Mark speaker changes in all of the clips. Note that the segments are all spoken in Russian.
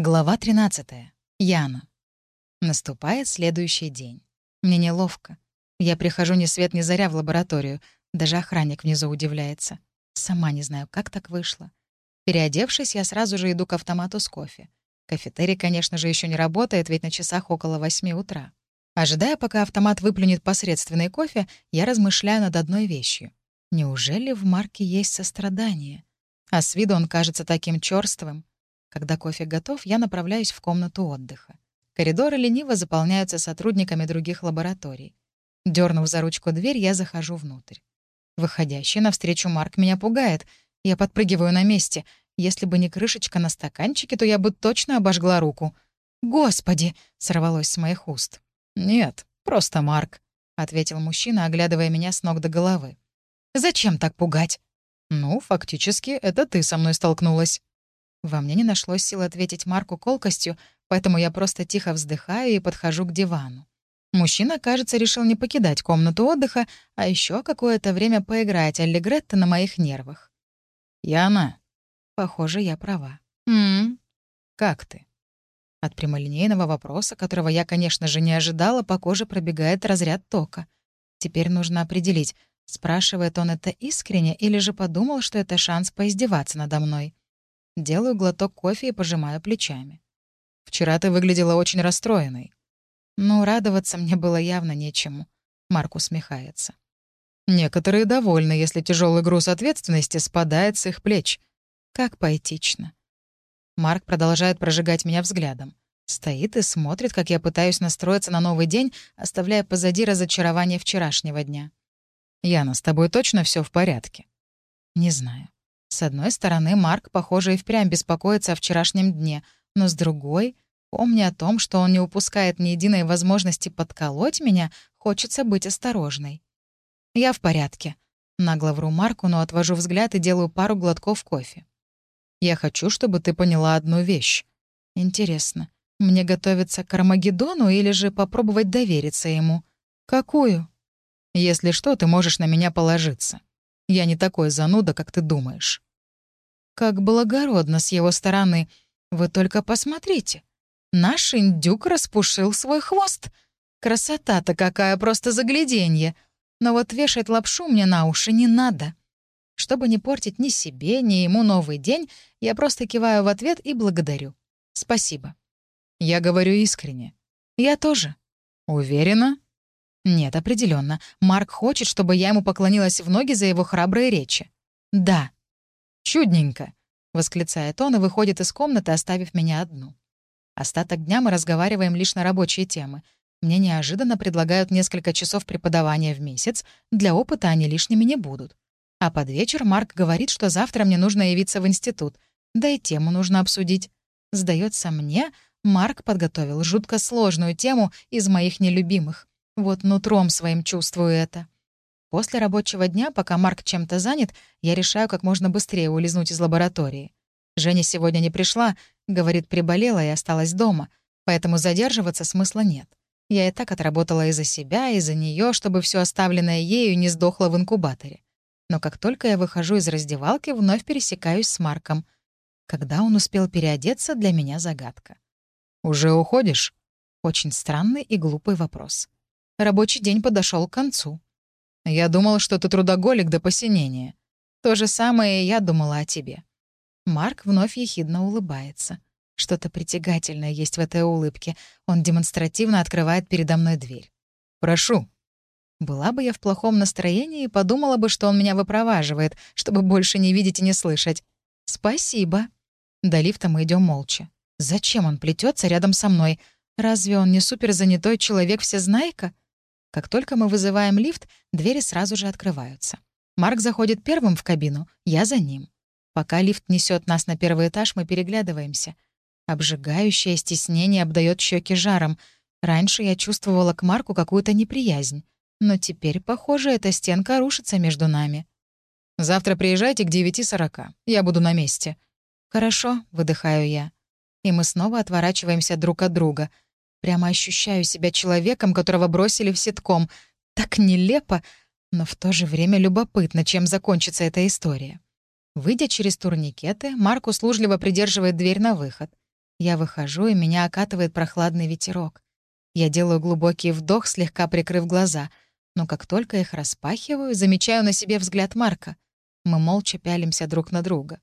Speaker 1: Глава 13. Яна. Наступает следующий день. Мне неловко. Я прихожу ни свет ни заря в лабораторию. Даже охранник внизу удивляется. Сама не знаю, как так вышло. Переодевшись, я сразу же иду к автомату с кофе. Кафетерий, конечно же, еще не работает, ведь на часах около восьми утра. Ожидая, пока автомат выплюнет посредственный кофе, я размышляю над одной вещью. Неужели в Марке есть сострадание? А с виду он кажется таким чёрствым. Когда кофе готов, я направляюсь в комнату отдыха. Коридоры лениво заполняются сотрудниками других лабораторий. Дернув за ручку дверь, я захожу внутрь. Выходящий навстречу Марк меня пугает. Я подпрыгиваю на месте. Если бы не крышечка на стаканчике, то я бы точно обожгла руку. «Господи!» — сорвалось с моих уст. «Нет, просто Марк», — ответил мужчина, оглядывая меня с ног до головы. «Зачем так пугать?» «Ну, фактически, это ты со мной столкнулась». Во мне не нашлось сил ответить Марку колкостью, поэтому я просто тихо вздыхаю и подхожу к дивану. Мужчина, кажется, решил не покидать комнату отдыха, а еще какое-то время поиграть Аллегретто на моих нервах. «Яна?» Похоже, я права. «М-м, как ты?» От прямолинейного вопроса, которого я, конечно же, не ожидала, по коже пробегает разряд тока. Теперь нужно определить, спрашивает он это искренне или же подумал, что это шанс поиздеваться надо мной. Делаю глоток кофе и пожимаю плечами. «Вчера ты выглядела очень расстроенной». «Ну, радоваться мне было явно нечему», — Марк усмехается. «Некоторые довольны, если тяжелый груз ответственности спадает с их плеч. Как поэтично». Марк продолжает прожигать меня взглядом. Стоит и смотрит, как я пытаюсь настроиться на новый день, оставляя позади разочарование вчерашнего дня. «Яна, с тобой точно все в порядке?» «Не знаю. С одной стороны, Марк, похоже, и впрямь беспокоится о вчерашнем дне, но с другой, помня о том, что он не упускает ни единой возможности подколоть меня, хочется быть осторожной. «Я в порядке», — нагло вру Марку, но отвожу взгляд и делаю пару глотков кофе. «Я хочу, чтобы ты поняла одну вещь. Интересно, мне готовиться к Армагеддону или же попробовать довериться ему? Какую? Если что, ты можешь на меня положиться. Я не такой зануда, как ты думаешь». Как благородно с его стороны. Вы только посмотрите. Наш индюк распушил свой хвост. Красота-то какая, просто загляденье. Но вот вешать лапшу мне на уши не надо. Чтобы не портить ни себе, ни ему новый день, я просто киваю в ответ и благодарю. Спасибо. Я говорю искренне. Я тоже. Уверена? Нет, определенно. Марк хочет, чтобы я ему поклонилась в ноги за его храбрые речи. Да. Чудненько, восклицает он и выходит из комнаты, оставив меня одну. Остаток дня мы разговариваем лишь на рабочие темы. Мне неожиданно предлагают несколько часов преподавания в месяц, для опыта они лишними не будут. А под вечер Марк говорит, что завтра мне нужно явиться в институт, да и тему нужно обсудить. Сдается мне, Марк подготовил жутко сложную тему из моих нелюбимых. Вот нутром своим чувствую это. После рабочего дня, пока Марк чем-то занят, я решаю как можно быстрее улизнуть из лаборатории. Женя сегодня не пришла, говорит, приболела и осталась дома, поэтому задерживаться смысла нет. Я и так отработала и за себя, и за нее, чтобы все оставленное ею не сдохло в инкубаторе. Но как только я выхожу из раздевалки, вновь пересекаюсь с Марком. Когда он успел переодеться, для меня загадка. «Уже уходишь?» Очень странный и глупый вопрос. Рабочий день подошел к концу. Я думал, что ты трудоголик до посинения. То же самое я думала о тебе. Марк вновь ехидно улыбается. Что-то притягательное есть в этой улыбке. Он демонстративно открывает передо мной дверь. «Прошу». Была бы я в плохом настроении подумала бы, что он меня выпроваживает, чтобы больше не видеть и не слышать. «Спасибо». До лифта мы идем молча. Зачем он плетется рядом со мной? Разве он не суперзанятой человек-всезнайка? Как только мы вызываем лифт, двери сразу же открываются. Марк заходит первым в кабину, я за ним. Пока лифт несет нас на первый этаж, мы переглядываемся. Обжигающее стеснение обдает щеки жаром. Раньше я чувствовала к Марку какую-то неприязнь. Но теперь, похоже, эта стенка рушится между нами. «Завтра приезжайте к 9.40. Я буду на месте». «Хорошо», — выдыхаю я. И мы снова отворачиваемся друг от друга — Прямо ощущаю себя человеком, которого бросили в ситком. Так нелепо, но в то же время любопытно, чем закончится эта история. Выйдя через турникеты, Марк услужливо придерживает дверь на выход. Я выхожу, и меня окатывает прохладный ветерок. Я делаю глубокий вдох, слегка прикрыв глаза, но как только их распахиваю, замечаю на себе взгляд Марка. Мы молча пялимся друг на друга.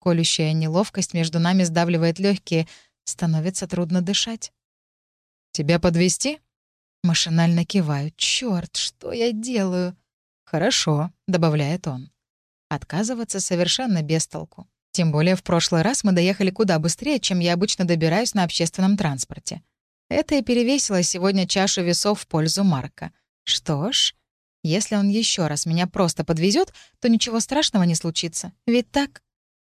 Speaker 1: Колющая неловкость между нами сдавливает легкие, становится трудно дышать.
Speaker 2: «Тебя подвести?
Speaker 1: Машинально киваю. Черт, что я делаю?»
Speaker 2: «Хорошо», — добавляет он.
Speaker 1: Отказываться совершенно без толку. Тем более в прошлый раз мы доехали куда быстрее, чем я обычно добираюсь на общественном транспорте. Это и перевесило сегодня чашу весов в пользу Марка. Что ж, если он еще раз меня просто подвезет, то ничего страшного не случится. Ведь так?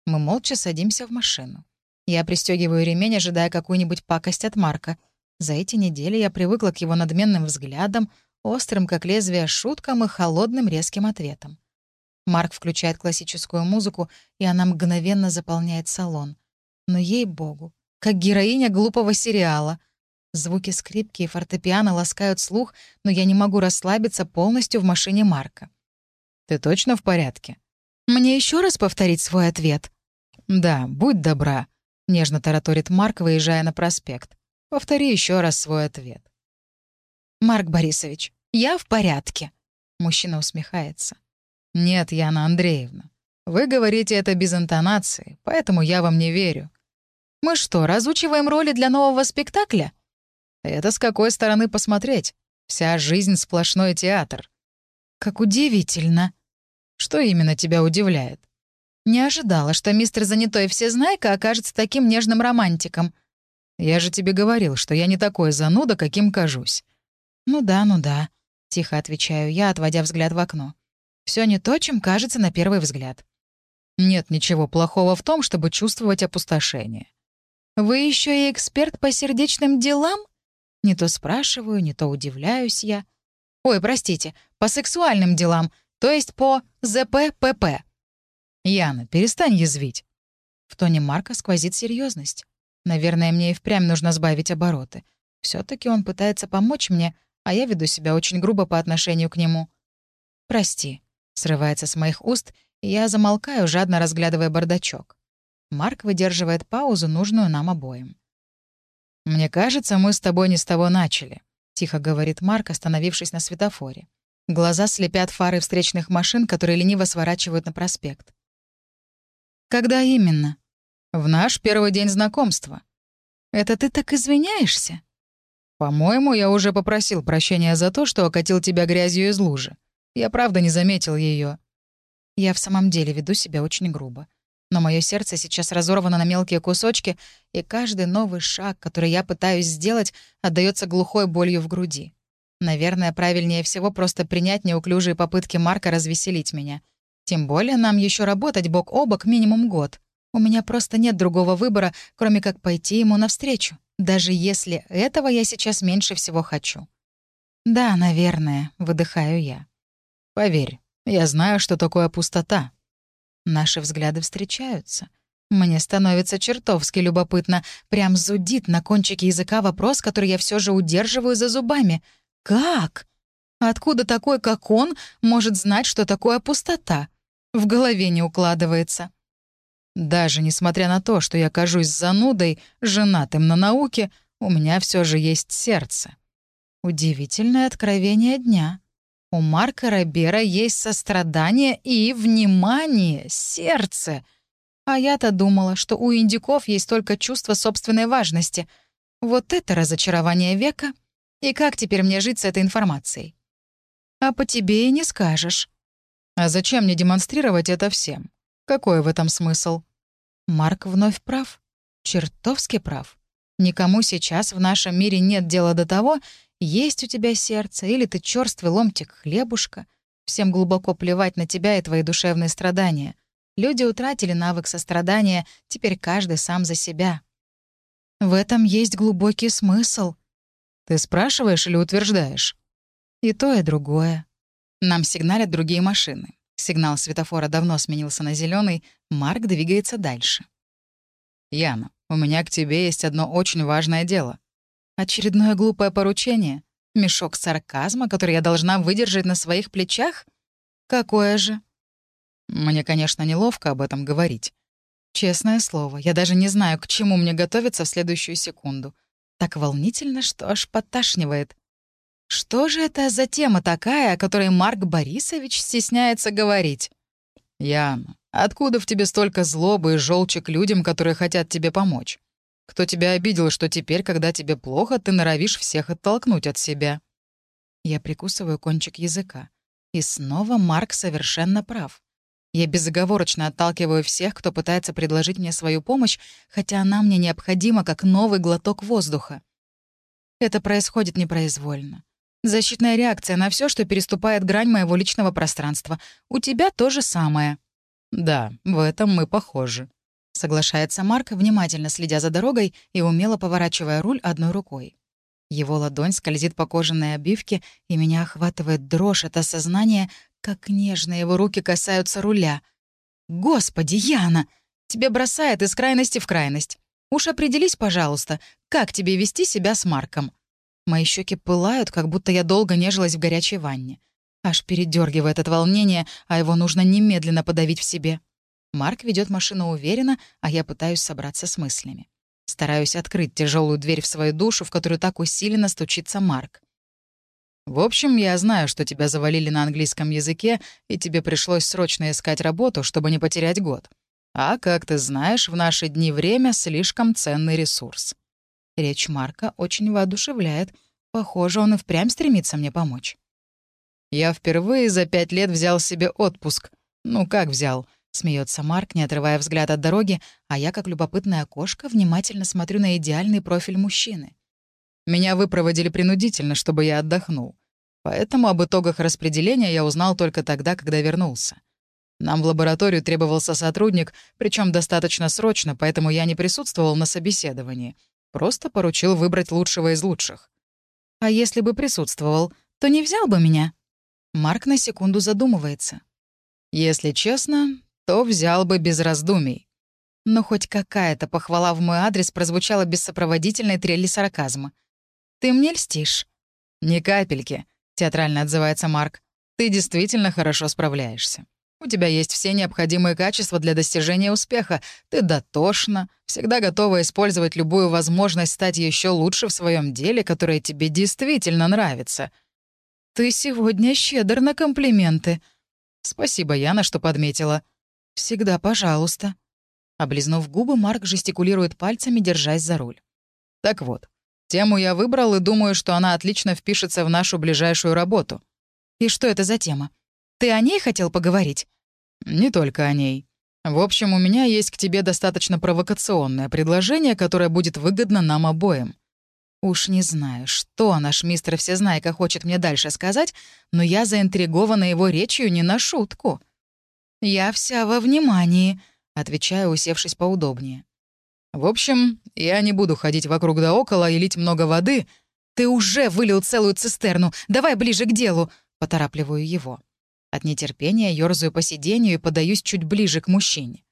Speaker 1: Мы молча садимся в машину. Я пристегиваю ремень, ожидая какую-нибудь пакость от Марка. За эти недели я привыкла к его надменным взглядам, острым, как лезвие, шуткам и холодным резким ответам. Марк включает классическую музыку, и она мгновенно заполняет салон. Но ей-богу, как героиня глупого сериала. Звуки скрипки и фортепиано ласкают слух, но я не могу расслабиться полностью в машине Марка.
Speaker 2: «Ты точно в порядке?»
Speaker 1: «Мне еще раз повторить свой ответ?»
Speaker 2: «Да, будь добра», — нежно тараторит Марк, выезжая на проспект. «Повтори еще раз свой ответ».
Speaker 1: «Марк Борисович, я в порядке», — мужчина усмехается.
Speaker 2: «Нет, Яна Андреевна, вы говорите это без интонации, поэтому я вам не верю».
Speaker 1: «Мы что, разучиваем роли для нового спектакля?»
Speaker 2: «Это с какой стороны посмотреть? Вся жизнь — сплошной театр».
Speaker 1: «Как удивительно!»
Speaker 2: «Что именно тебя удивляет?»
Speaker 1: «Не ожидала, что мистер Занятой Всезнайка окажется таким нежным романтиком».
Speaker 2: «Я же тебе говорил, что я не такой зануда, каким кажусь».
Speaker 1: «Ну да, ну да», — тихо отвечаю я, отводя взгляд в окно. Все не то, чем кажется на первый взгляд.
Speaker 2: Нет ничего плохого в том, чтобы чувствовать опустошение.
Speaker 1: Вы еще и эксперт по сердечным делам? Не то спрашиваю, не то удивляюсь я. Ой, простите, по сексуальным делам, то есть по ЗППП.
Speaker 2: Яна, перестань язвить.
Speaker 1: В тоне Марка сквозит серьезность. Наверное, мне и впрямь нужно сбавить обороты. все таки он пытается помочь мне, а я веду себя очень грубо по отношению к нему. «Прости», Срывается с моих уст, и я замолкаю, жадно разглядывая бардачок. Марк выдерживает паузу, нужную нам обоим.
Speaker 2: «Мне кажется, мы с тобой не с того начали», — тихо говорит Марк, остановившись на светофоре.
Speaker 1: Глаза слепят фары встречных машин, которые лениво сворачивают на проспект. «Когда именно?»
Speaker 2: «В наш первый день знакомства».
Speaker 1: «Это ты так извиняешься?»
Speaker 2: «По-моему, я уже попросил прощения за то, что окатил тебя грязью из лужи. Я правда не заметил ее.
Speaker 1: Я в самом деле веду себя очень грубо. Но мое сердце сейчас разорвано на мелкие кусочки, и каждый новый шаг, который я пытаюсь сделать, отдается глухой болью в груди. Наверное, правильнее всего просто принять неуклюжие попытки Марка развеселить меня. Тем более нам еще работать бок о бок минимум год. У меня просто нет другого выбора, кроме как пойти ему навстречу, даже если этого я сейчас меньше всего хочу. «Да, наверное», — выдыхаю я.
Speaker 2: Поверь, я знаю, что такое пустота».
Speaker 1: Наши взгляды встречаются. Мне становится чертовски любопытно. Прям зудит на кончике языка вопрос, который я все же удерживаю за зубами. «Как? Откуда такой, как он, может знать, что такое пустота?» В голове не укладывается.
Speaker 2: Даже несмотря на то, что я кажусь занудой, женатым на науке, у меня все же есть сердце.
Speaker 1: Удивительное откровение дня. У Марка Робера есть сострадание и внимание, сердце. А я-то думала, что у индюков есть только чувство собственной важности. Вот это разочарование века. И как теперь мне жить с этой информацией? А по тебе и не скажешь.
Speaker 2: А зачем мне демонстрировать это всем? Какой в этом смысл?
Speaker 1: Марк вновь прав. Чертовски прав. Никому сейчас в нашем мире нет дела до того, есть у тебя сердце, или ты черствый ломтик хлебушка. Всем глубоко плевать на тебя и твои душевные страдания. Люди утратили навык сострадания, теперь каждый сам за себя. В этом есть глубокий смысл.
Speaker 2: Ты спрашиваешь или утверждаешь?
Speaker 1: И то, и другое. Нам сигналят другие машины. Сигнал светофора давно сменился на зеленый. Марк двигается дальше.
Speaker 2: «Яна, у меня к тебе есть одно очень важное дело»,
Speaker 1: Очередное глупое поручение? Мешок сарказма, который я должна выдержать на своих плечах? Какое же?
Speaker 2: Мне, конечно, неловко об этом говорить.
Speaker 1: Честное слово, я даже не знаю, к чему мне готовиться в следующую секунду. Так волнительно, что аж поташнивает. Что же это за тема такая, о которой Марк Борисович стесняется говорить?
Speaker 2: Яна, откуда в тебе столько злобы и желчи к людям, которые хотят тебе помочь? Кто тебя обидел, что теперь, когда тебе плохо, ты норовишь всех оттолкнуть от себя?
Speaker 1: Я прикусываю кончик языка. И снова Марк совершенно прав. Я безоговорочно отталкиваю всех, кто пытается предложить мне свою помощь, хотя она мне необходима как новый глоток воздуха. Это происходит непроизвольно. Защитная реакция на все, что переступает грань моего личного пространства. У тебя то же самое.
Speaker 2: Да, в этом мы похожи.
Speaker 1: Соглашается Марк, внимательно следя за дорогой и умело поворачивая руль одной рукой. Его ладонь скользит по кожаной обивке, и меня охватывает дрожь от осознания, как нежно его руки касаются руля. «Господи, Яна! Тебе бросает из крайности в крайность. Уж определись, пожалуйста, как тебе вести себя с Марком?» Мои щеки пылают, как будто я долго нежилась в горячей ванне. Аж передергивает от волнения, а его нужно немедленно подавить в себе. Марк ведет машину уверенно, а я пытаюсь собраться с мыслями. Стараюсь открыть тяжелую дверь в свою душу, в которую так усиленно стучится Марк.
Speaker 2: В общем, я знаю, что тебя завалили на английском языке, и тебе пришлось срочно искать работу, чтобы не потерять год. А, как ты знаешь, в наши дни время — слишком ценный ресурс.
Speaker 1: Речь Марка очень воодушевляет. Похоже, он и впрямь стремится мне помочь.
Speaker 2: Я впервые за пять лет взял себе отпуск. Ну, как взял? Смеется Марк, не отрывая взгляд от дороги, а я, как любопытная кошка, внимательно смотрю на идеальный профиль мужчины. Меня выпроводили принудительно, чтобы я отдохнул. Поэтому об итогах распределения я узнал только тогда, когда вернулся. Нам в лабораторию требовался сотрудник, причем достаточно срочно, поэтому я не присутствовал на собеседовании. Просто поручил выбрать лучшего из лучших.
Speaker 1: «А если бы присутствовал, то не взял бы меня?» Марк на секунду задумывается.
Speaker 2: «Если честно, то взял бы без раздумий.
Speaker 1: Но хоть какая-то похвала в мой адрес прозвучала без сопроводительной трели сарказма. «Ты мне льстишь?»
Speaker 2: «Ни капельки», — театрально отзывается Марк. «Ты действительно хорошо справляешься. У тебя есть все необходимые качества для достижения успеха. Ты дотошна, всегда готова использовать любую возможность стать еще лучше в своем деле, которое тебе действительно нравится».
Speaker 1: «Ты сегодня щедр на комплименты».
Speaker 2: «Спасибо, Яна, что подметила.
Speaker 1: «Всегда пожалуйста». Облизнув губы, Марк жестикулирует пальцами, держась за руль.
Speaker 2: «Так вот, тему я выбрал и думаю, что она отлично впишется в нашу ближайшую работу».
Speaker 1: «И что это за тема? Ты о ней хотел поговорить?»
Speaker 2: «Не только о ней. В общем, у меня есть к тебе достаточно провокационное предложение, которое будет выгодно нам обоим».
Speaker 1: Уж не знаю, что наш мистер Всезнайка хочет мне дальше сказать, но я заинтригована его речью не на шутку. «Я вся во внимании», — отвечаю, усевшись поудобнее.
Speaker 2: «В общем, я не буду ходить вокруг да около и лить много воды.
Speaker 1: Ты уже вылил целую цистерну. Давай ближе к делу», — поторапливаю его. От нетерпения ёрзаю по сиденью и подаюсь чуть ближе к мужчине.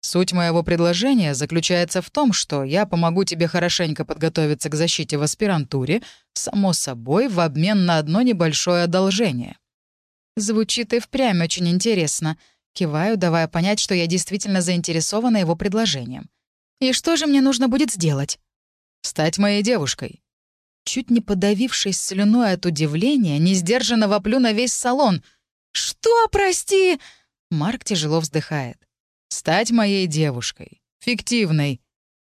Speaker 2: Суть моего предложения заключается в том, что я помогу тебе хорошенько подготовиться к защите в аспирантуре, само собой, в обмен на одно небольшое одолжение.
Speaker 1: Звучит и впрямь очень интересно — Киваю, давая понять, что я действительно заинтересована его предложением. «И что же мне нужно будет сделать?»
Speaker 2: «Стать моей девушкой».
Speaker 1: Чуть не подавившись слюной от удивления, несдержанно воплю на весь салон. «Что, прости?» Марк тяжело вздыхает.
Speaker 2: «Стать моей девушкой. Фиктивной».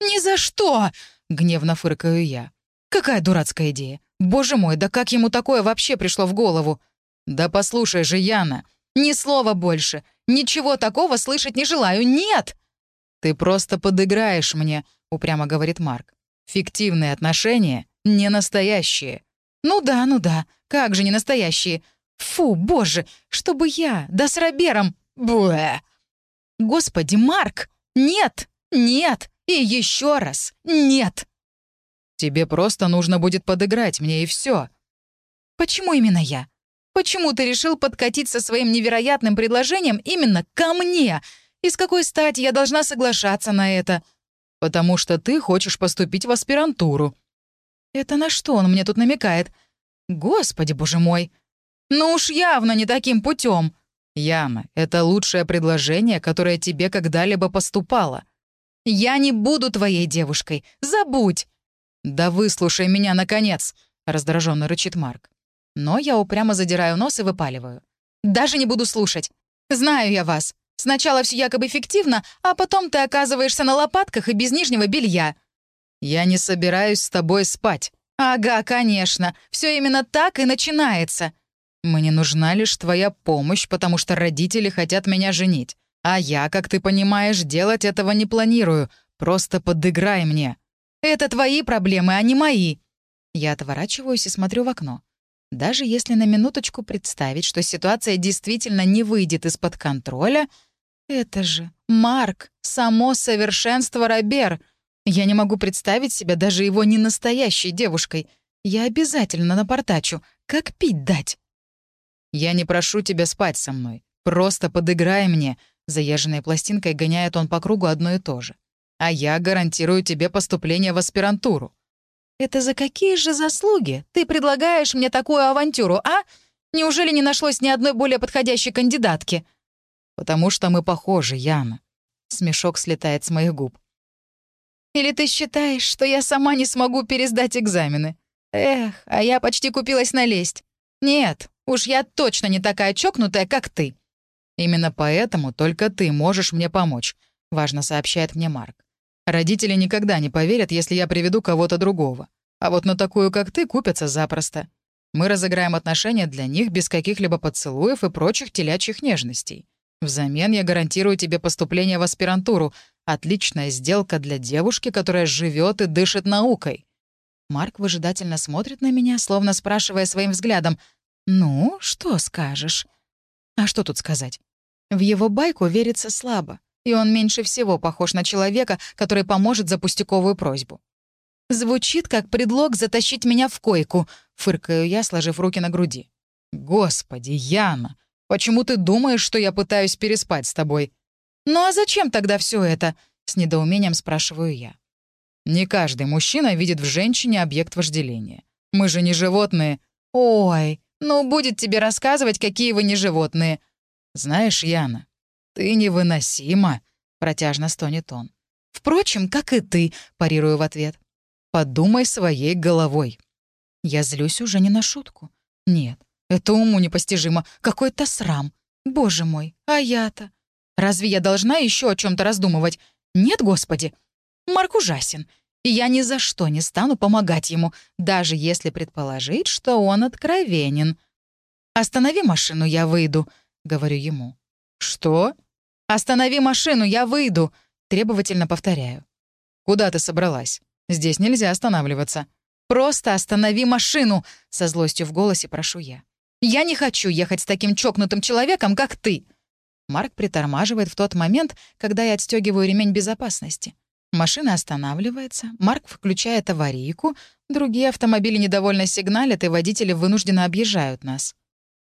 Speaker 1: «Ни за что!» — гневно фыркаю я. «Какая дурацкая идея! Боже мой, да как ему такое вообще пришло в голову?»
Speaker 2: «Да послушай же, Яна!»
Speaker 1: «Ни слова больше! Ничего такого слышать не желаю. Нет!»
Speaker 2: «Ты просто подыграешь мне», — упрямо говорит Марк. «Фиктивные отношения не настоящие».
Speaker 1: «Ну да, ну да. Как же не настоящие? Фу, боже, чтобы я, да с Робером. Буэ!» «Господи, Марк! Нет! Нет! И еще раз! Нет!»
Speaker 2: «Тебе просто нужно будет подыграть мне, и все.
Speaker 1: «Почему именно я? Почему ты решил подкатить со своим невероятным предложением именно ко мне? И с какой стати я должна соглашаться на это?
Speaker 2: Потому что ты хочешь поступить в аспирантуру.
Speaker 1: Это на что он мне тут намекает? Господи, боже мой. Ну уж явно не таким путем.
Speaker 2: «Яна, это лучшее предложение, которое тебе когда-либо поступало».
Speaker 1: «Я не буду твоей девушкой. Забудь!»
Speaker 2: «Да выслушай меня, наконец!» — раздраженно рычит Марк. Но я упрямо задираю нос и выпаливаю.
Speaker 1: «Даже не буду слушать. Знаю я вас. Сначала все якобы фиктивно, а потом ты оказываешься на лопатках и без нижнего белья».
Speaker 2: «Я не собираюсь с тобой спать».
Speaker 1: «Ага, конечно. Все именно так и начинается».
Speaker 2: «Мне нужна лишь твоя помощь, потому что родители хотят меня женить. А я, как ты понимаешь, делать этого не планирую. Просто подыграй мне».
Speaker 1: «Это твои проблемы, а не мои».
Speaker 2: Я отворачиваюсь и смотрю в окно. Даже если на минуточку представить, что ситуация действительно не выйдет из-под контроля, это же Марк, само совершенство Робер. Я не могу представить себя даже его не настоящей девушкой. Я обязательно напортачу. Как пить дать? Я не прошу тебя спать со мной. Просто подыграй мне. Заезженной пластинкой гоняет он по кругу одно и то же. А я гарантирую тебе поступление в аспирантуру.
Speaker 1: «Это за какие же заслуги ты предлагаешь мне такую авантюру, а? Неужели не нашлось ни одной более подходящей кандидатки?»
Speaker 2: «Потому что мы похожи, Яна». Смешок слетает с моих губ.
Speaker 1: «Или ты считаешь, что я сама не смогу пересдать экзамены? Эх, а я почти купилась налезть. Нет, уж я точно не такая чокнутая, как ты».
Speaker 2: «Именно поэтому только ты можешь мне помочь», — важно сообщает мне Марк. Родители никогда не поверят, если я приведу кого-то другого. А вот на такую, как ты, купятся запросто. Мы разыграем отношения для них без каких-либо поцелуев и прочих телячьих нежностей. Взамен я гарантирую тебе поступление в аспирантуру. Отличная сделка для девушки, которая живет и дышит наукой». Марк выжидательно смотрит на меня, словно спрашивая своим взглядом, «Ну, что скажешь?» А что тут сказать? В его байку верится слабо и он меньше всего похож на человека, который поможет за пустяковую просьбу. «Звучит как предлог затащить меня в койку», — фыркаю я, сложив руки на груди. «Господи, Яна, почему ты думаешь, что я пытаюсь переспать с тобой?» «Ну а зачем тогда все это?» — с недоумением спрашиваю я. «Не каждый мужчина видит в женщине объект вожделения. Мы же не животные». «Ой, ну будет тебе рассказывать, какие вы не животные». «Знаешь, Яна, «Ты невыносима», — протяжно стонет он. «Впрочем, как и ты», — парирую в ответ. «Подумай своей головой». Я злюсь уже не на шутку. Нет, это уму непостижимо. Какой-то срам. Боже мой, а я-то? Разве я должна еще о чем то раздумывать? Нет, Господи. Марк ужасен. И я ни за что не стану помогать ему, даже если предположить, что он откровенен. «Останови машину, я выйду», — говорю ему. «Что?» «Останови машину, я выйду!» — требовательно повторяю. «Куда ты собралась? Здесь нельзя останавливаться». «Просто останови машину!» — со злостью в голосе прошу я. «Я не хочу ехать с таким чокнутым человеком, как ты!» Марк притормаживает в тот момент, когда я отстегиваю ремень безопасности. Машина останавливается, Марк включает аварийку, другие автомобили недовольно сигналят, и водители вынужденно объезжают нас.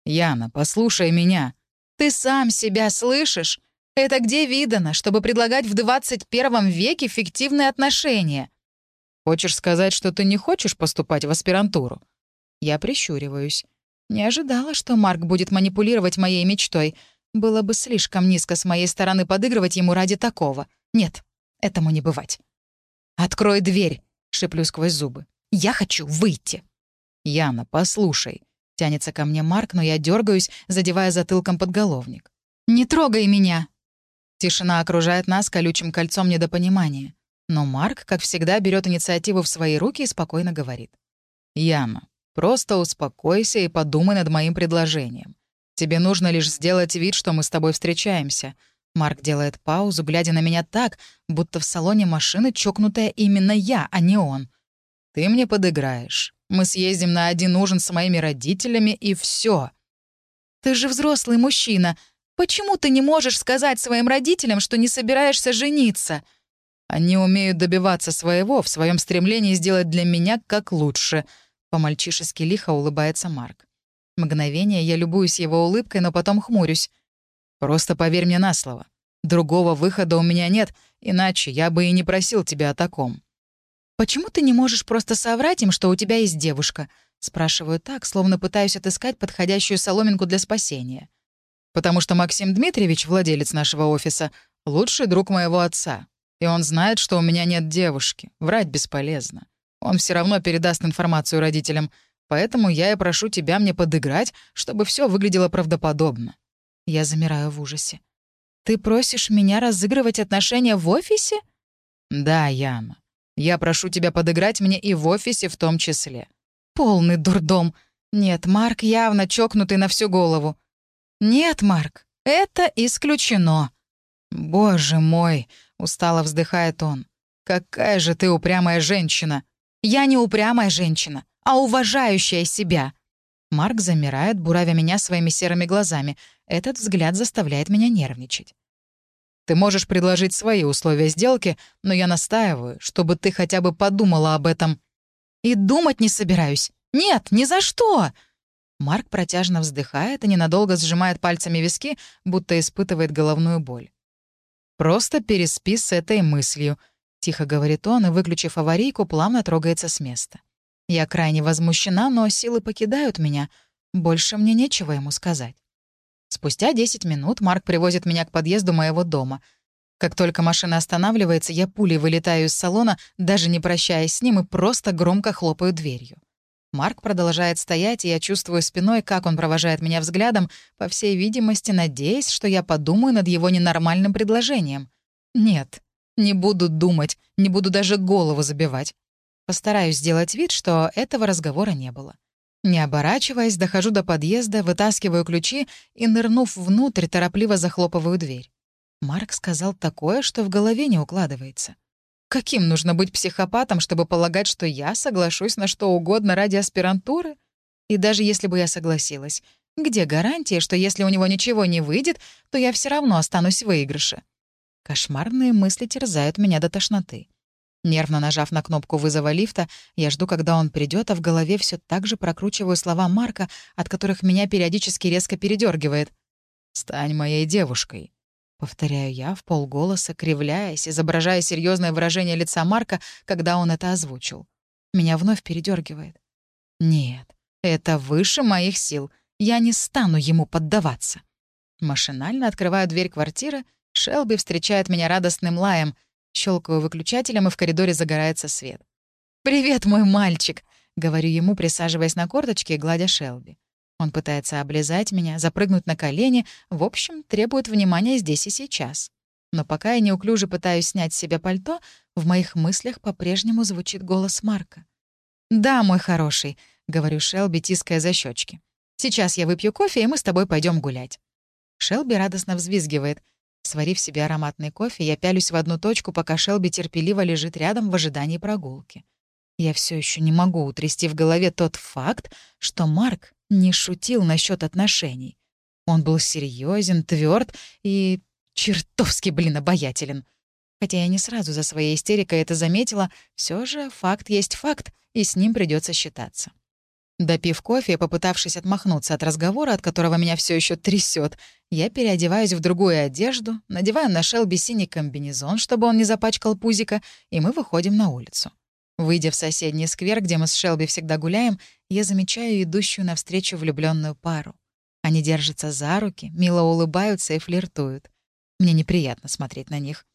Speaker 2: «Яна, послушай меня!» «Ты сам себя слышишь? Это где видано, чтобы предлагать в 21 веке фиктивные отношения? Хочешь сказать, что ты не хочешь поступать в аспирантуру? Я прищуриваюсь. Не ожидала, что Марк будет манипулировать моей мечтой. Было бы слишком низко с моей стороны подыгрывать ему ради такого. Нет, этому не бывать. «Открой дверь», — шеплю сквозь зубы. «Я хочу выйти». «Яна, послушай». Тянется ко мне Марк, но я дергаюсь, задевая затылком подголовник. «Не трогай меня!» Тишина окружает нас колючим кольцом недопонимания. Но Марк, как всегда, берет инициативу в свои руки и спокойно говорит. «Яна, просто успокойся и подумай над моим предложением. Тебе нужно лишь сделать вид, что мы с тобой встречаемся». Марк делает паузу, глядя на меня так, будто в салоне машины чокнутая именно я, а не он. «Ты мне подыграешь. Мы съездим на один ужин с моими родителями, и все. «Ты же взрослый мужчина. Почему ты не можешь сказать своим родителям, что не собираешься жениться?» «Они умеют добиваться своего в своем стремлении сделать для меня как лучше», — по-мальчишески лихо улыбается Марк. Мгновение я любуюсь его улыбкой, но потом хмурюсь. «Просто поверь мне на слово. Другого выхода у меня нет, иначе я бы и не просил тебя о таком». «Почему ты не можешь просто соврать им, что у тебя есть девушка?» Спрашиваю так, словно пытаюсь отыскать подходящую соломинку для спасения. потому что Максим Дмитриевич, владелец нашего офиса, лучший друг моего отца. И он знает, что у меня нет девушки. Врать бесполезно. Он все равно передаст информацию родителям. Поэтому я и прошу тебя мне подыграть, чтобы все выглядело правдоподобно».
Speaker 1: Я замираю в ужасе. «Ты просишь меня разыгрывать отношения в офисе?»
Speaker 2: «Да, Яна. Я прошу тебя подыграть мне и в офисе в том числе».
Speaker 1: «Полный дурдом. Нет, Марк явно чокнутый на всю голову». «Нет, Марк, это исключено».
Speaker 2: «Боже мой!» — устало вздыхает он. «Какая же ты упрямая женщина!»
Speaker 1: «Я не упрямая женщина, а уважающая себя!» Марк замирает, буравя меня своими серыми глазами. Этот взгляд заставляет меня нервничать.
Speaker 2: «Ты можешь предложить свои условия сделки, но я настаиваю, чтобы ты хотя бы подумала об этом».
Speaker 1: «И думать не собираюсь. Нет, ни за что!» Марк протяжно вздыхает и ненадолго сжимает пальцами виски, будто испытывает головную боль.
Speaker 2: «Просто переспи с этой мыслью», — тихо говорит он и, выключив аварийку, плавно трогается с места.
Speaker 1: Я крайне возмущена, но силы покидают меня. Больше мне нечего ему сказать. Спустя 10 минут Марк привозит меня к подъезду моего дома. Как только машина останавливается, я пулей вылетаю из салона, даже не прощаясь с ним, и просто громко хлопаю дверью. Марк продолжает стоять, и я чувствую спиной, как он провожает меня взглядом, по всей видимости, надеясь, что я подумаю над его ненормальным предложением. Нет, не буду думать, не буду даже голову забивать. Постараюсь сделать вид, что этого разговора не было. Не оборачиваясь, дохожу до подъезда, вытаскиваю ключи и, нырнув внутрь, торопливо захлопываю дверь. Марк сказал такое, что в голове не укладывается. Каким нужно быть психопатом, чтобы полагать, что я соглашусь на что угодно ради аспирантуры? И даже если бы я согласилась, где гарантия, что если у него ничего не выйдет, то я все равно останусь в выигрыше? Кошмарные мысли терзают меня до тошноты. Нервно нажав на кнопку вызова лифта, я жду, когда он придет, а в голове все так же прокручиваю слова Марка, от которых меня периодически резко передергивает.
Speaker 2: «Стань моей девушкой»,
Speaker 1: Повторяю я в полголоса, кривляясь, изображая серьезное выражение лица Марка, когда он это озвучил. Меня вновь передергивает. Нет, это выше моих сил. Я не стану ему поддаваться. Машинально открываю дверь квартиры. Шелби встречает меня радостным лаем. Щелкаю выключателем, и в коридоре загорается свет. «Привет, мой мальчик!» — говорю ему, присаживаясь на корточки и гладя Шелби. Он пытается облизать меня, запрыгнуть на колени, в общем, требует внимания здесь и сейчас. Но пока я неуклюже пытаюсь снять с себя пальто, в моих мыслях по-прежнему звучит голос Марка. «Да, мой хороший», — говорю Шелби, тиская за щечки. «Сейчас я выпью кофе, и мы с тобой пойдем гулять». Шелби радостно взвизгивает. Сварив себе ароматный кофе, я пялюсь в одну точку, пока Шелби терпеливо лежит рядом в ожидании прогулки. Я все еще не могу утрясти в голове тот факт, что Марк не шутил насчет отношений. Он был серьезен, тверд и чертовски, блин, обаятелен. Хотя я не сразу за своей истерикой это заметила, все же факт есть факт, и с ним придется считаться. Допив кофе попытавшись отмахнуться от разговора, от которого меня все еще трясет, я переодеваюсь в другую одежду, надеваю на Шелби синий комбинезон, чтобы он не запачкал пузика, и мы выходим на улицу. Выйдя в соседний сквер, где мы с Шелби всегда гуляем, я замечаю идущую навстречу влюбленную пару. Они держатся за руки, мило улыбаются и флиртуют. Мне неприятно смотреть на них.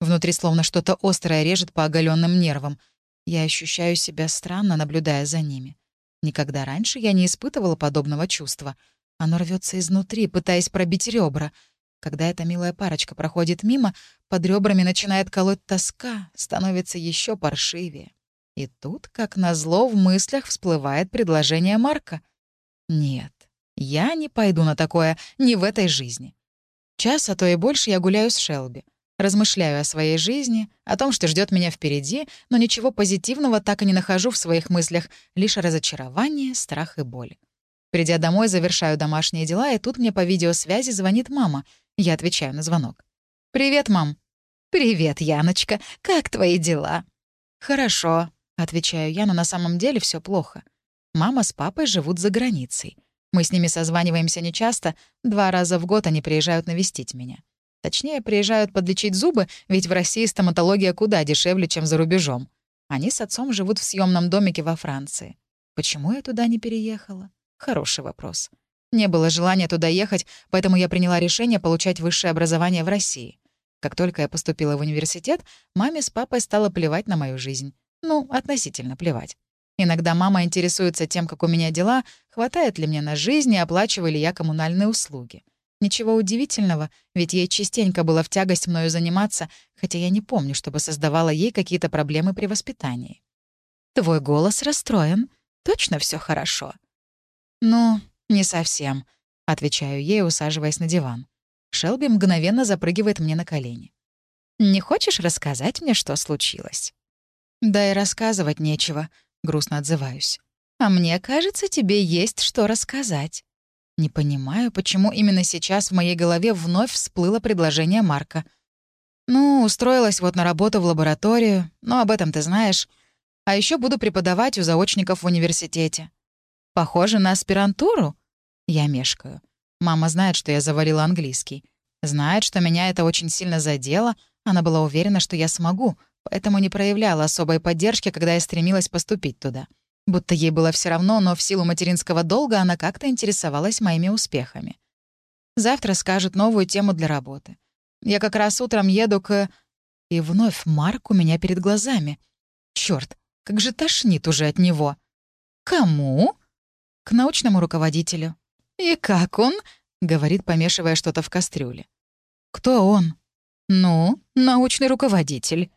Speaker 1: Внутри словно что-то острое режет по оголенным нервам. Я ощущаю себя странно, наблюдая за ними. Никогда раньше я не испытывала подобного чувства. Оно рвется изнутри, пытаясь пробить ребра. Когда эта милая парочка проходит мимо, под ребрами начинает колоть тоска, становится еще паршивее. И тут, как назло, в мыслях всплывает предложение Марка. Нет, я не пойду на такое, не в этой жизни. Час, а то и больше я гуляю с Шелби. Размышляю о своей жизни, о том, что ждет меня впереди, но ничего позитивного так и не нахожу в своих мыслях, лишь разочарование, страх и боль. Придя домой, завершаю домашние дела, и тут мне по видеосвязи звонит мама. Я отвечаю на звонок. «Привет, мам». «Привет, Яночка. Как твои дела?» «Хорошо. Отвечаю я, но на самом деле все плохо. Мама с папой живут за границей. Мы с ними созваниваемся нечасто, два раза в год они приезжают навестить меня. Точнее, приезжают подлечить зубы, ведь в России стоматология куда дешевле, чем за рубежом. Они с отцом живут в съемном домике во Франции. Почему я туда не переехала? Хороший вопрос. Не было желания туда ехать, поэтому я приняла решение получать высшее образование в России. Как только я поступила в университет, маме с папой стало плевать на мою жизнь. Ну, относительно плевать. Иногда мама интересуется тем, как у меня дела, хватает ли мне на жизнь и оплачиваю ли я коммунальные услуги. Ничего удивительного, ведь ей частенько было в тягость мною заниматься, хотя я не помню, чтобы создавала ей какие-то проблемы при воспитании. «Твой голос расстроен. Точно все хорошо?» «Ну, не совсем», — отвечаю ей, усаживаясь на диван. Шелби мгновенно запрыгивает мне на колени. «Не хочешь рассказать мне, что случилось?» «Да и рассказывать нечего», — грустно отзываюсь. «А мне кажется, тебе есть что рассказать». Не понимаю, почему именно сейчас в моей голове вновь всплыло предложение Марка. «Ну, устроилась вот на работу в лабораторию, но об этом ты знаешь. А еще буду преподавать у заочников в университете. Похоже на аспирантуру?» Я мешкаю. Мама знает, что я завалила английский. Знает, что меня это очень сильно задело. Она была уверена, что я смогу, поэтому не проявляла особой поддержки, когда я стремилась поступить туда. Будто ей было все равно, но в силу материнского долга она как-то интересовалась моими успехами. Завтра скажут новую тему для работы. Я как раз утром еду к... И вновь Марк у меня перед глазами. Черт, как же тошнит уже от него. Кому? К научному руководителю. «И как он?» — говорит, помешивая что-то в кастрюле. «Кто он?» «Ну, научный руководитель».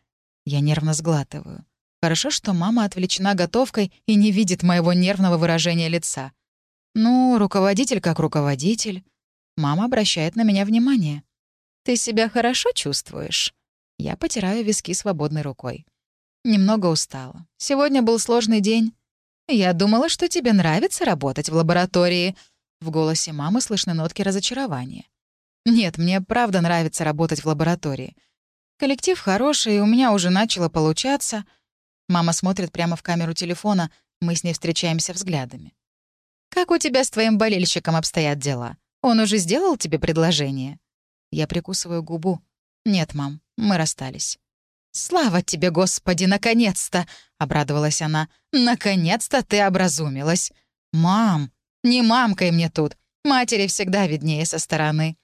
Speaker 1: Я нервно сглатываю. Хорошо, что мама отвлечена готовкой и не видит моего нервного выражения лица. «Ну, руководитель как руководитель». Мама обращает на меня внимание. «Ты себя хорошо чувствуешь?» Я потираю виски свободной рукой. Немного устала. Сегодня был сложный день. Я думала, что тебе нравится работать в лаборатории. В голосе мамы слышны нотки разочарования. «Нет, мне правда нравится работать в лаборатории. Коллектив хороший, у меня уже начало получаться». Мама смотрит прямо в камеру телефона, мы с ней встречаемся взглядами. «Как у тебя с твоим болельщиком обстоят дела? Он уже сделал тебе предложение?» Я прикусываю губу. «Нет, мам, мы расстались». «Слава тебе, Господи, наконец-то!» — обрадовалась она. «Наконец-то ты образумилась!» «Мам!» Не мамкой мне тут. Матери всегда виднее со стороны.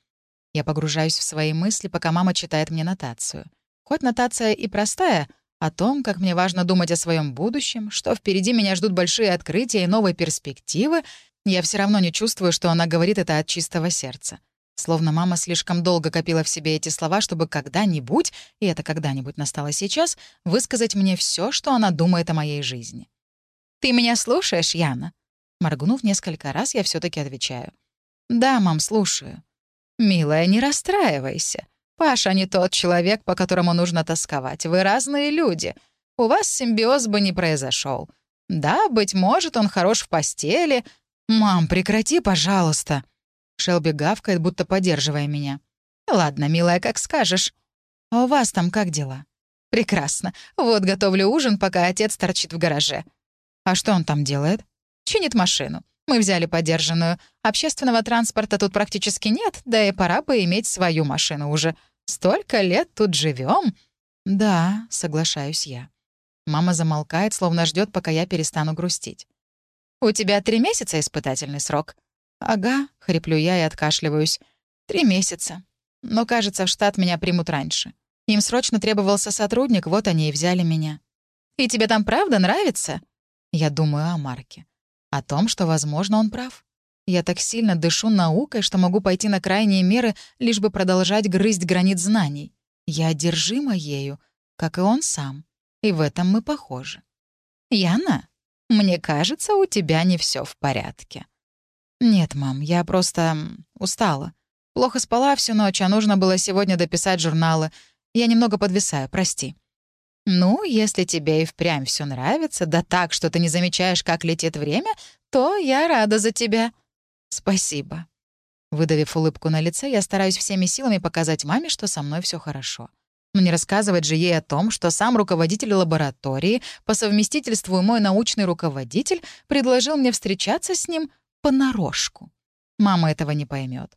Speaker 1: Я погружаюсь в свои мысли, пока мама читает мне нотацию. Хоть нотация и простая, о том, как мне важно думать о своем будущем, что впереди меня ждут большие открытия и новые перспективы, я все равно не чувствую, что она говорит это от чистого сердца. Словно мама слишком долго копила в себе эти слова, чтобы когда-нибудь, и это когда-нибудь настало сейчас, высказать мне все, что она думает о моей жизни. «Ты меня слушаешь, Яна?» Моргнув несколько раз, я все таки отвечаю. «Да, мам, слушаю». «Милая, не расстраивайся. Паша не тот человек, по которому нужно тосковать. Вы разные люди. У вас симбиоз бы не произошел. Да, быть может, он хорош в постели. Мам, прекрати, пожалуйста». Шелби гавкает, будто поддерживая меня. «Ладно, милая, как скажешь. А у вас там как дела?» «Прекрасно. Вот готовлю ужин, пока отец торчит в гараже». «А что он там делает?» чинит машину. Мы взяли подержанную. Общественного транспорта тут практически нет, да и пора бы иметь свою машину уже. Столько лет тут живем. Да, соглашаюсь я. Мама замолкает, словно ждет, пока я перестану грустить. «У тебя три месяца испытательный срок?» «Ага», — хриплю я и откашливаюсь. «Три месяца. Но, кажется, в штат меня примут раньше. Им срочно требовался сотрудник, вот они и взяли меня». «И тебе там правда нравится?» Я думаю о Марке. О том, что, возможно, он прав. Я так сильно дышу наукой, что могу пойти на крайние меры, лишь бы продолжать грызть гранит знаний. Я одержима ею, как и он сам. И в этом мы похожи. «Яна, мне кажется, у тебя не все в порядке». «Нет, мам, я просто устала. Плохо спала всю ночь, а нужно было сегодня дописать журналы. Я немного подвисаю, прости». Ну, если тебе и впрямь все нравится, да так, что ты не замечаешь, как летит время, то я рада за тебя. Спасибо. Выдавив улыбку на лице, я стараюсь всеми силами показать маме, что со мной все хорошо. Но не рассказывать же ей о том, что сам руководитель лаборатории, по совместительству и мой научный руководитель, предложил мне встречаться с ним понарошку. Мама этого не поймет.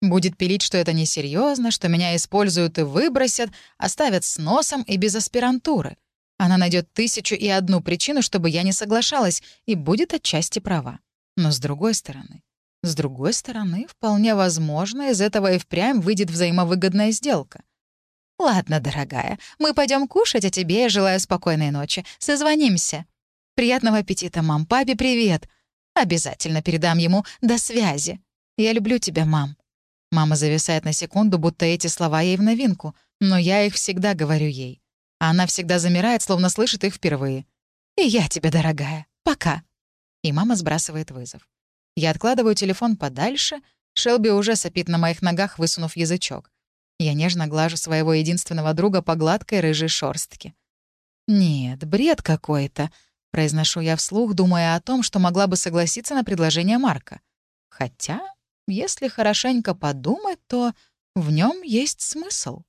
Speaker 1: Будет пилить, что это несерьезно, что меня используют и выбросят, оставят с носом и без аспирантуры. Она найдет тысячу и одну причину, чтобы я не соглашалась, и будет отчасти права. Но с другой стороны, С другой стороны, вполне возможно, из этого и впрямь выйдет взаимовыгодная сделка. «Ладно, дорогая, мы пойдем кушать, а тебе я желаю спокойной ночи. Созвонимся. Приятного аппетита, мам. Папе привет. Обязательно передам ему «до связи». Я люблю тебя, мам». Мама зависает на секунду, будто эти слова ей в новинку, но я их всегда говорю ей. А она всегда замирает, словно слышит их впервые. «И я тебя, дорогая. Пока». И мама сбрасывает вызов. Я откладываю телефон подальше, Шелби уже сопит на моих ногах, высунув язычок. Я нежно глажу своего единственного друга по гладкой рыжей шорстке. «Нет, бред какой-то», — произношу я вслух, думая о том, что могла бы согласиться на предложение Марка. Хотя, если хорошенько подумать, то в нем есть смысл.